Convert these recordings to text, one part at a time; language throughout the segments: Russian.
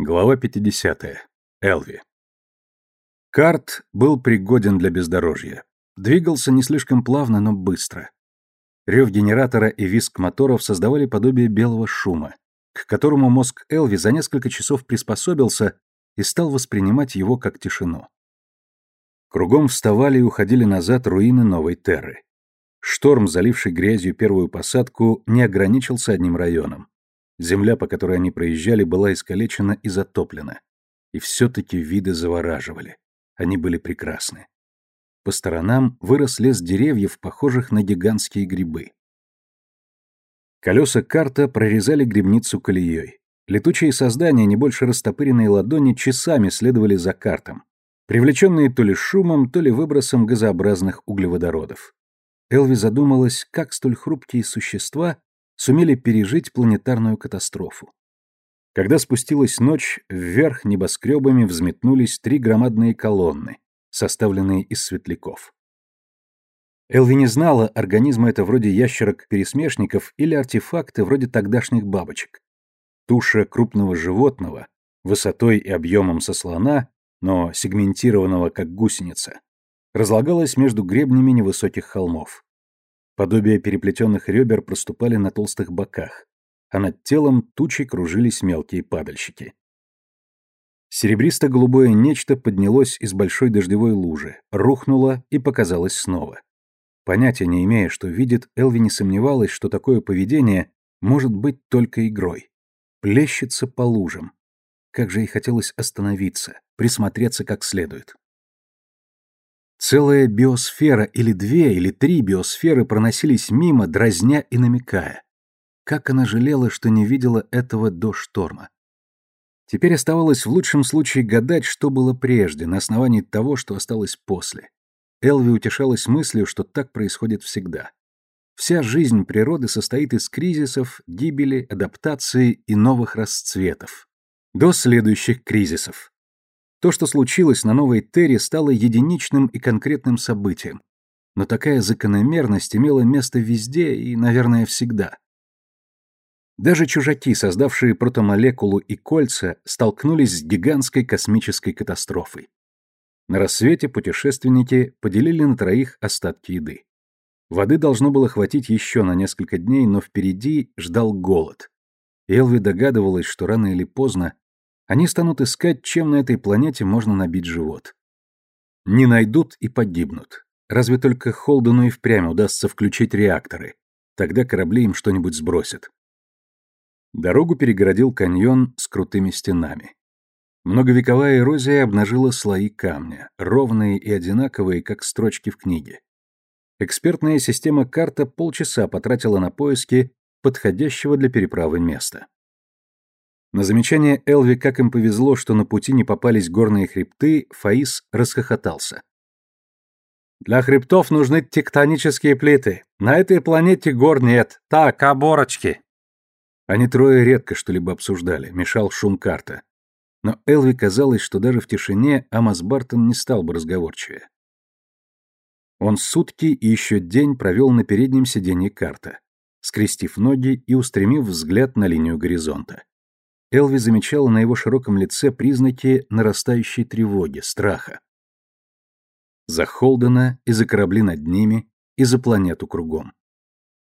Глава 50. Элви. Карт был пригоден для бездорожья. Двигался не слишком плавно, но быстро. Рев генератора и визг моторов создавали подобие белого шума, к которому мозг Элви за несколько часов приспособился и стал воспринимать его как тишину. Кругом вставали и уходили назад руины новой Терры. Шторм, заливший грязью первую посадку, не ограничился одним районом. Земля, по которой они проезжали, была искалечена и затоплена. И все-таки виды завораживали. Они были прекрасны. По сторонам вырос лес деревьев, похожих на гигантские грибы. Колеса карта прорезали грибницу колеей. Летучие создания, не больше растопыренные ладони, часами следовали за картом, привлеченные то ли шумом, то ли выбросом газообразных углеводородов. Элви задумалась, как столь хрупкие существа сумели пережить планетарную катастрофу. Когда спустилась ночь, вверх небоскребами взметнулись три громадные колонны, составленные из светляков. Элви не знала, организмы это вроде ящерок-пересмешников или артефакты вроде тогдашних бабочек. Туша крупного животного, высотой и объемом со слона, но сегментированного как гусеница, разлагалась между гребнями невысоких холмов. Подобие переплетенных ребер проступали на толстых боках, а над телом тучей кружились мелкие падальщики. Серебристо-голубое нечто поднялось из большой дождевой лужи, рухнуло и показалось снова. Понятия не имея, что видит, Элви не сомневалась, что такое поведение может быть только игрой. Плещется по лужам. Как же ей хотелось остановиться, присмотреться как следует. Целая биосфера или две, или три биосферы проносились мимо, дразня и намекая. Как она жалела, что не видела этого до шторма. Теперь оставалось в лучшем случае гадать, что было прежде, на основании того, что осталось после. Элви утешалась мыслью, что так происходит всегда. Вся жизнь природы состоит из кризисов, гибели, адаптации и новых расцветов. До следующих кризисов. То, что случилось на Новой Терре, стало единичным и конкретным событием. Но такая закономерность имела место везде и, наверное, всегда. Даже чужаки, создавшие протомолекулу и кольца, столкнулись с гигантской космической катастрофой. На рассвете путешественники поделили на троих остатки еды. Воды должно было хватить еще на несколько дней, но впереди ждал голод. Элви догадывалась, что рано или поздно они станут искать, чем на этой планете можно набить живот. Не найдут и погибнут. Разве только Холдену и впрямь удастся включить реакторы. Тогда корабли им что-нибудь сбросят. Дорогу перегородил каньон с крутыми стенами. Многовековая эрозия обнажила слои камня, ровные и одинаковые, как строчки в книге. Экспертная система карта полчаса потратила на поиски подходящего для переправы места. На замечание Элви, как им повезло, что на пути не попались горные хребты, Фаис расхохотался. «Для хребтов нужны тектонические плиты. На этой планете гор нет. Так, оборочки!» Они трое редко что-либо обсуждали, мешал шум карта. Но Элви казалось, что даже в тишине Амос Бартон не стал бы разговорчивее. Он сутки и еще день провел на переднем сиденье карта, скрестив ноги и устремив взгляд на линию горизонта. Элви замечала на его широком лице признаки нарастающей тревоги, страха. За Холдена и за корабли над ними, и за планету кругом.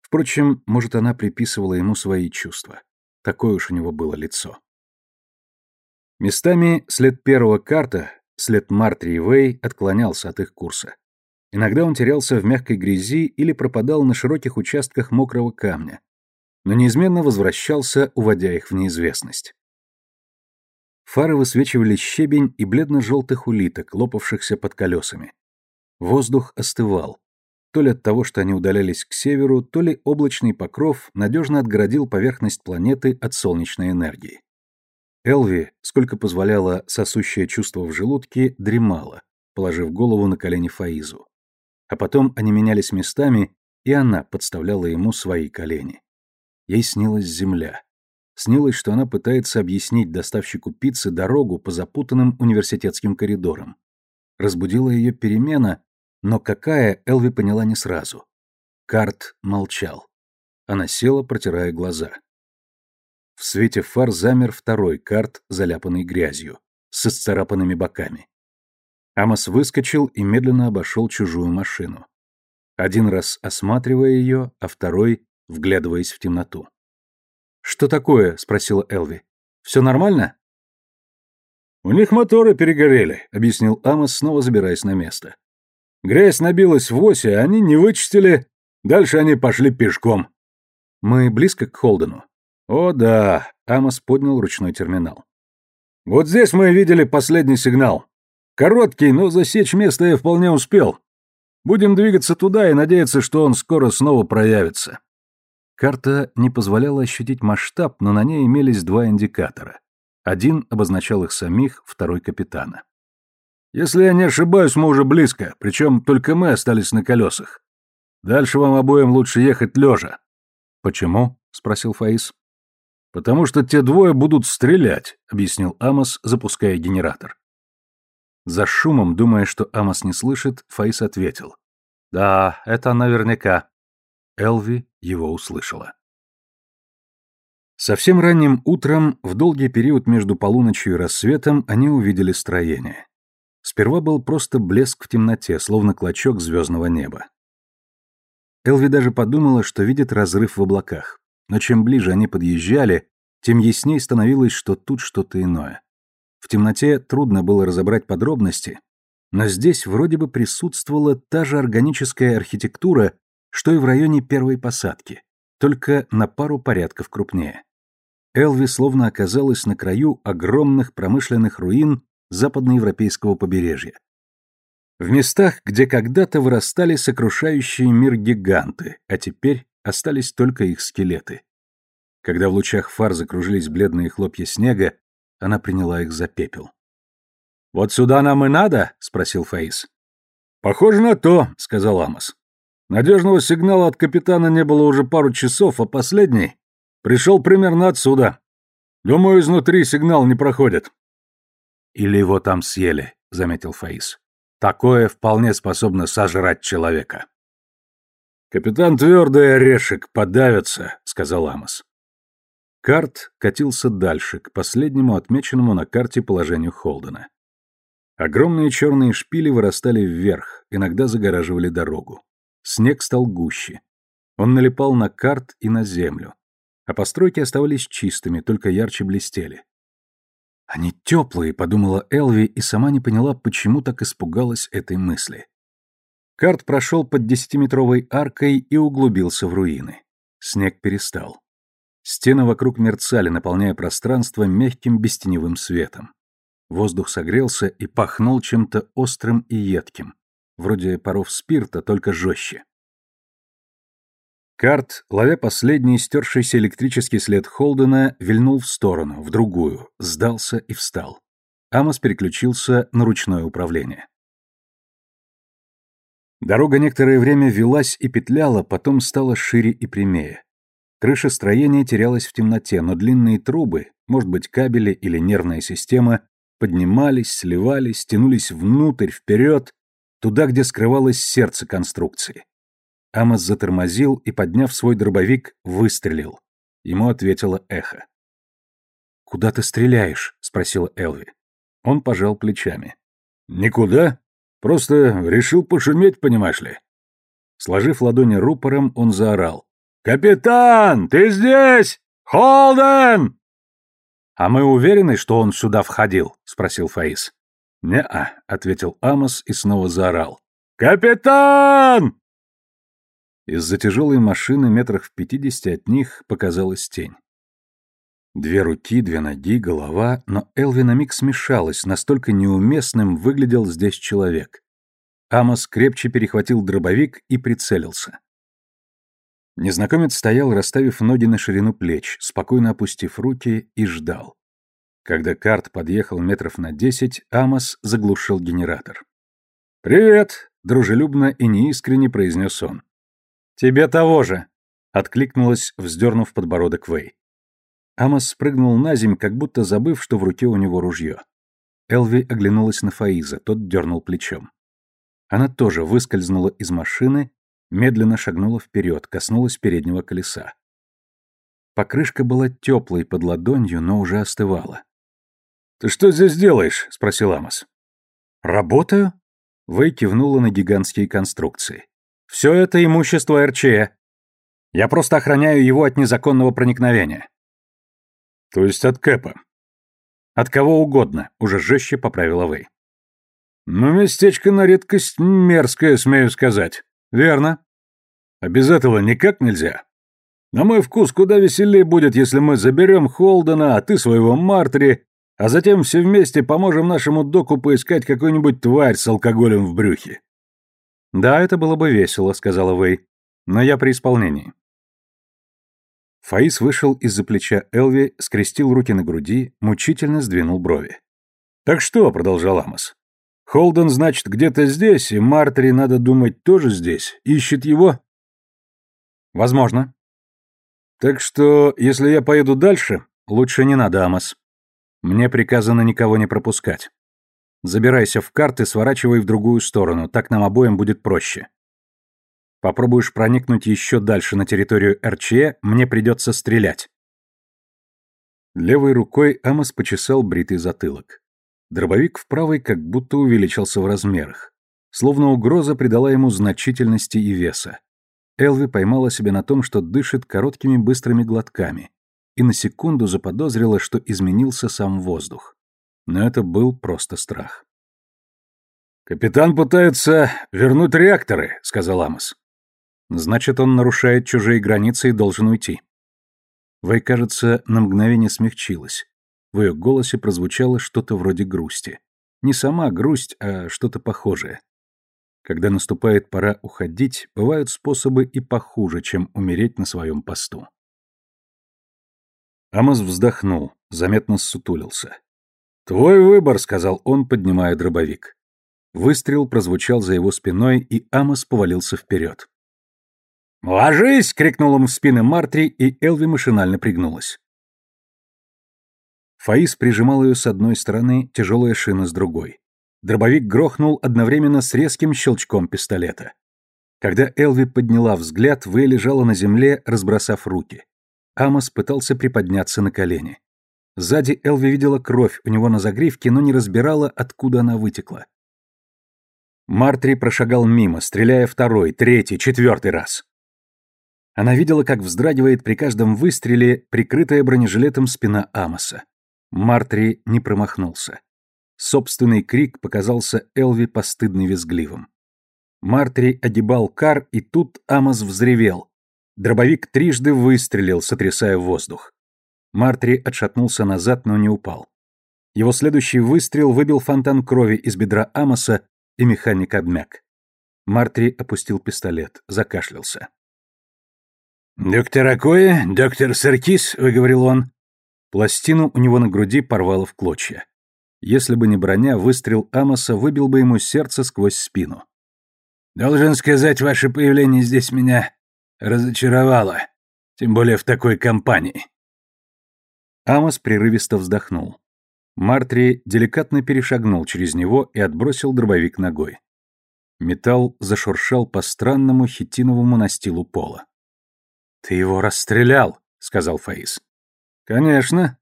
Впрочем, может, она приписывала ему свои чувства. Такое уж у него было лицо. Местами след первого карта, след Мартри и Вэй, отклонялся от их курса. Иногда он терялся в мягкой грязи или пропадал на широких участках мокрого камня, но неизменно возвращался, уводя их в неизвестность. Фары высвечивали щебень и бледно-желтых улиток, лопавшихся под колесами. Воздух остывал. То ли от того, что они удалялись к северу, то ли облачный покров надежно отгородил поверхность планеты от солнечной энергии. Элви, сколько позволяло сосущее чувство в желудке, дремала, положив голову на колени Фаизу. А потом они менялись местами, и она подставляла ему свои колени. Ей снилась земля. Снилось, что она пытается объяснить доставщику пиццы дорогу по запутанным университетским коридорам. Разбудила ее перемена, но какая, Элви поняла не сразу. Карт молчал. Она села, протирая глаза. В свете фар замер второй карт, заляпанный грязью, с исцарапанными боками. Амос выскочил и медленно обошел чужую машину. Один раз осматривая ее, а второй вглядываясь в темноту. «Что такое?» — спросила Элви. «Все нормально?» «У них моторы перегорели», — объяснил Амос, снова забираясь на место. «Грязь набилась в оси, а они не вычистили. Дальше они пошли пешком». «Мы близко к Холдену?» «О, да», — Амос поднял ручной терминал. «Вот здесь мы видели последний сигнал. Короткий, но засечь место я вполне успел. Будем двигаться туда и надеяться, что он скоро снова проявится». Карта не позволяла ощутить масштаб, но на ней имелись два индикатора. Один обозначал их самих, второй — капитана. «Если я не ошибаюсь, мы уже близко, причем только мы остались на колесах. Дальше вам обоим лучше ехать лежа». «Почему?» — спросил Фаис. «Потому что те двое будут стрелять», — объяснил Амос, запуская генератор. За шумом, думая, что Амос не слышит, Фаис ответил. «Да, это наверняка». Элви его услышала. Совсем ранним утром, в долгий период между полуночью и рассветом, они увидели строение. Сперва был просто блеск в темноте, словно клочок звездного неба. Элви даже подумала, что видит разрыв в облаках. Но чем ближе они подъезжали, тем ясней становилось, что тут что-то иное. В темноте трудно было разобрать подробности, но здесь вроде бы присутствовала та же органическая архитектура, что и в районе первой посадки, только на пару порядков крупнее. Элви словно оказалась на краю огромных промышленных руин западноевропейского побережья. В местах, где когда-то вырастали сокрушающие мир гиганты, а теперь остались только их скелеты. Когда в лучах фар закружились бледные хлопья снега, она приняла их за пепел. «Вот сюда нам и надо?» — спросил Фаис. «Похоже на то», — сказал Амос. Надежного сигнала от капитана не было уже пару часов, а последний пришел примерно отсюда. Думаю, изнутри сигнал не проходит. Или его там съели, заметил Фаис. Такое вполне способно сожрать человека. Капитан твердый орешек подавится, сказал Амос. Карт катился дальше, к последнему отмеченному на карте положению Холдена. Огромные черные шпили вырастали вверх, иногда загораживали дорогу. Снег стал гуще. Он налипал на карт и на землю. А постройки оставались чистыми, только ярче блестели. «Они теплые», — подумала Элви и сама не поняла, почему так испугалась этой мысли. Карт прошел под десятиметровой аркой и углубился в руины. Снег перестал. Стены вокруг мерцали, наполняя пространство мягким бестеневым светом. Воздух согрелся и пахнул чем-то острым и едким вроде паров спирта, только жестче. Карт, ловя последний стершийся электрический след Холдена, вильнул в сторону, в другую, сдался и встал. Амос переключился на ручное управление. Дорога некоторое время велась и петляла, потом стала шире и прямее. Крыша строения терялась в темноте, но длинные трубы, может быть, кабели или нервная система, поднимались, сливались, тянулись внутрь, вперед, туда, где скрывалось сердце конструкции. Амос затормозил и, подняв свой дробовик, выстрелил. Ему ответило эхо. «Куда ты стреляешь?» — спросила Элви. Он пожал плечами. «Никуда. Просто решил пошуметь, понимаешь ли». Сложив ладони рупором, он заорал. «Капитан, ты здесь? Холден!» «А мы уверены, что он сюда входил?» — спросил Фаис. «Не-а», — ответил Амос и снова заорал. «Капитан!» Из-за тяжелой машины метрах в пятидесяти от них показалась тень. Две руки, две ноги, голова, но Элви на миг смешалась, настолько неуместным выглядел здесь человек. Амос крепче перехватил дробовик и прицелился. Незнакомец стоял, расставив ноги на ширину плеч, спокойно опустив руки, и ждал. Когда карт подъехал метров на десять, Амос заглушил генератор. «Привет!» — дружелюбно и неискренне произнес он. «Тебе того же!» — откликнулась, вздернув подбородок Вэй. Амос спрыгнул на земь, как будто забыв, что в руке у него ружье. Элви оглянулась на Фаиза, тот дернул плечом. Она тоже выскользнула из машины, медленно шагнула вперед, коснулась переднего колеса. Покрышка была теплой под ладонью, но уже остывала. «Ты что здесь делаешь?» — спросил Амос. «Работаю?» — Вэй кивнула на гигантские конструкции. «Все это имущество РЧЭ. Я просто охраняю его от незаконного проникновения». «То есть от Кэпа?» «От кого угодно», — уже жестче поправила Вэй. «Ну, местечко на редкость мерзкое, смею сказать». «Верно». «А без этого никак нельзя?» На мой вкус куда веселее будет, если мы заберем Холдена, а ты своего Мартри, а затем все вместе поможем нашему доку поискать какую-нибудь тварь с алкоголем в брюхе». «Да, это было бы весело», — сказала Вэй. «Но я при исполнении». Фаис вышел из-за плеча Элви, скрестил руки на груди, мучительно сдвинул брови. «Так что?» — продолжал Амос. «Холден, значит, где-то здесь, и Мартри, надо думать, тоже здесь. Ищет его?» «Возможно», так что, если я поеду дальше, лучше не надо, Амос. Мне приказано никого не пропускать. Забирайся в карты, сворачивай в другую сторону, так нам обоим будет проще. Попробуешь проникнуть еще дальше на территорию РЧЕ, мне придется стрелять. Левой рукой Амос почесал бритый затылок. Дробовик в правой как будто увеличился в размерах. Словно угроза придала ему значительности и веса. Элви поймала себя на том, что дышит короткими быстрыми глотками, и на секунду заподозрила, что изменился сам воздух. Но это был просто страх. «Капитан пытается вернуть реакторы», — сказал Амос. «Значит, он нарушает чужие границы и должен уйти». Вэй, кажется, на мгновение смягчилась. В ее голосе прозвучало что-то вроде грусти. Не сама грусть, а что-то похожее. Когда наступает пора уходить, бывают способы и похуже, чем умереть на своем посту. Амос вздохнул, заметно ссутулился. «Твой выбор», — сказал он, поднимая дробовик. Выстрел прозвучал за его спиной, и Амос повалился вперед. «Ложись!» — крикнул ему в спины Мартри, и Элви машинально пригнулась. Фаис прижимал ее с одной стороны, тяжелая шина с другой. Дробовик грохнул одновременно с резким щелчком пистолета. Когда Элви подняла взгляд, Вэй лежала на земле, разбросав руки. Амос пытался приподняться на колени. Сзади Элви видела кровь у него на загривке, но не разбирала, откуда она вытекла. Мартри прошагал мимо, стреляя второй, третий, четвертый раз. Она видела, как вздрагивает при каждом выстреле прикрытая бронежилетом спина Амоса. Мартри не промахнулся. Собственный крик показался Элви постыдно визгливым. Мартри огибал кар, и тут Амос взревел. Дробовик трижды выстрелил, сотрясая воздух. Мартри отшатнулся назад, но не упал. Его следующий выстрел выбил фонтан крови из бедра Амоса, и механик обмяк. Мартри опустил пистолет, закашлялся. «Доктор Акоя, доктор Саркис», — выговорил он. Пластину у него на груди порвало в клочья. Если бы не броня, выстрел Амоса выбил бы ему сердце сквозь спину. «Должен сказать, ваше появление здесь меня разочаровало, тем более в такой компании». Амос прерывисто вздохнул. Мартри деликатно перешагнул через него и отбросил дробовик ногой. Металл зашуршал по странному хитиновому настилу пола. «Ты его расстрелял», — сказал Фаис. «Конечно.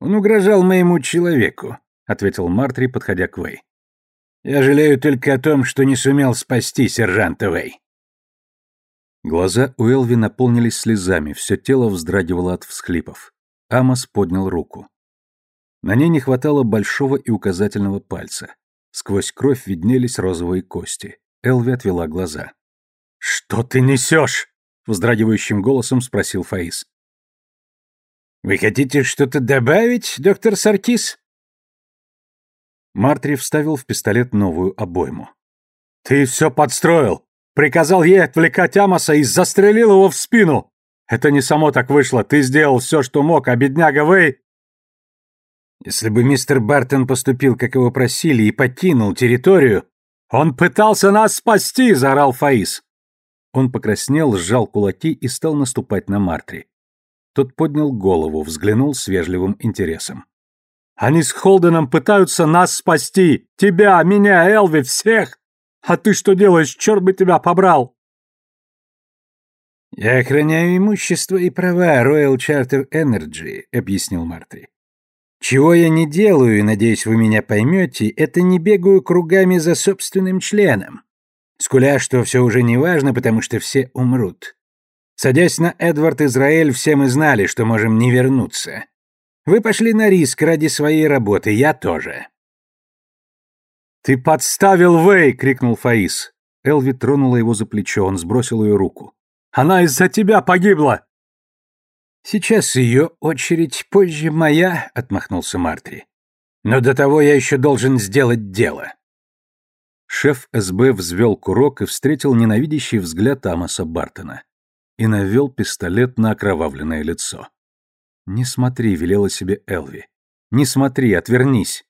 Он угрожал моему человеку. — ответил Мартри, подходя к Вэй. «Я жалею только о том, что не сумел спасти сержанта Вэй». Глаза у Элви наполнились слезами, все тело вздрагивало от всхлипов. Амос поднял руку. На ней не хватало большого и указательного пальца. Сквозь кровь виднелись розовые кости. Элви отвела глаза. «Что ты несешь?» — вздрагивающим голосом спросил Фаис. «Вы хотите что-то добавить, доктор Саркис?» Мартри вставил в пистолет новую обойму. «Ты все подстроил! Приказал ей отвлекать Амоса и застрелил его в спину! Это не само так вышло, ты сделал все, что мог, а бедняга Вэй...» Если бы мистер Бартон поступил, как его просили, и покинул территорию... «Он пытался нас спасти!» — заорал Фаис. Он покраснел, сжал кулаки и стал наступать на Мартри. Тот поднял голову, взглянул с вежливым интересом. Они с Холденом пытаются нас спасти! Тебя, меня, Элви, всех! А ты что делаешь? Черт бы тебя побрал!» «Я охраняю имущество и права Royal Charter Energy», — объяснил Мартри. «Чего я не делаю, и, надеюсь, вы меня поймете, это не бегаю кругами за собственным членом. Скуля, что все уже не важно, потому что все умрут. Садясь на Эдвард Израиль, все мы знали, что можем не вернуться. Вы пошли на риск ради своей работы, я тоже». «Ты подставил Вэй!» — крикнул Фаис. Элви тронула его за плечо, он сбросил ее руку. Она из-за тебя погибла!» «Сейчас ее очередь, позже моя», — отмахнулся Мартри. «Но до того я еще должен сделать дело». Шеф СБ взвел курок и встретил ненавидящий взгляд Амоса Бартона. И навел пистолет на окровавленное лицо. «Не смотри», — велела себе Элви. «Не смотри, отвернись».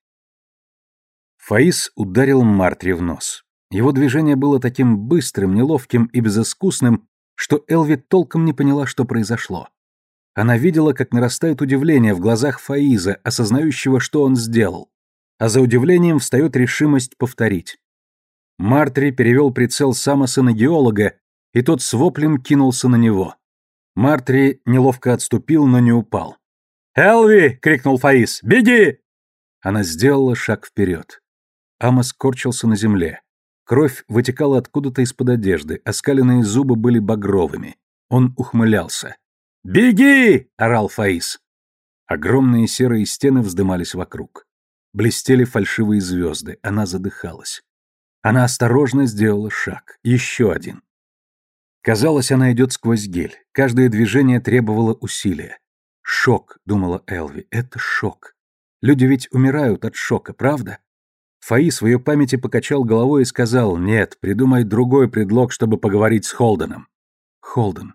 Фаис ударил Мартри в нос. Его движение было таким быстрым, неловким и безыскусным, что Элви толком не поняла, что произошло. Она видела, как нарастает удивление в глазах Фаиза, осознающего, что он сделал, а за удивлением встает решимость повторить. Мартри перевел прицел Самоса на геолога, и тот с воплем кинулся на него. Мартри неловко отступил, но не упал. «Элви!» — крикнул Фаиз. «Беги!» Она сделала шаг вперед. Амос корчился на земле. Кровь вытекала откуда-то из-под одежды, оскаленные зубы были багровыми. Он ухмылялся. «Беги!» — орал Фаис. Огромные серые стены вздымались вокруг. Блестели фальшивые звезды, она задыхалась. Она осторожно сделала шаг, еще один. Казалось, она идет сквозь гель, каждое движение требовало усилия. «Шок», — думала Элви, — «это шок. Люди ведь умирают от шока, правда?» Фаис в ее памяти покачал головой и сказал, «Нет, придумай другой предлог, чтобы поговорить с Холденом». Холден.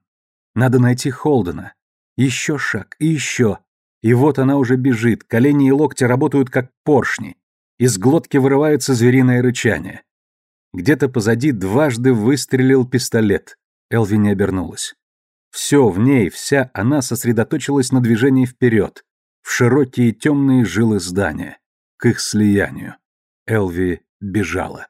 Надо найти Холдена. Еще шаг, и еще. И вот она уже бежит, колени и локти работают как поршни. Из глотки вырывается звериное рычание. Где-то позади дважды выстрелил пистолет. Элви не обернулась. Все в ней, вся она сосредоточилась на движении вперед, в широкие темные жилы здания, к их слиянию. Элви бежала.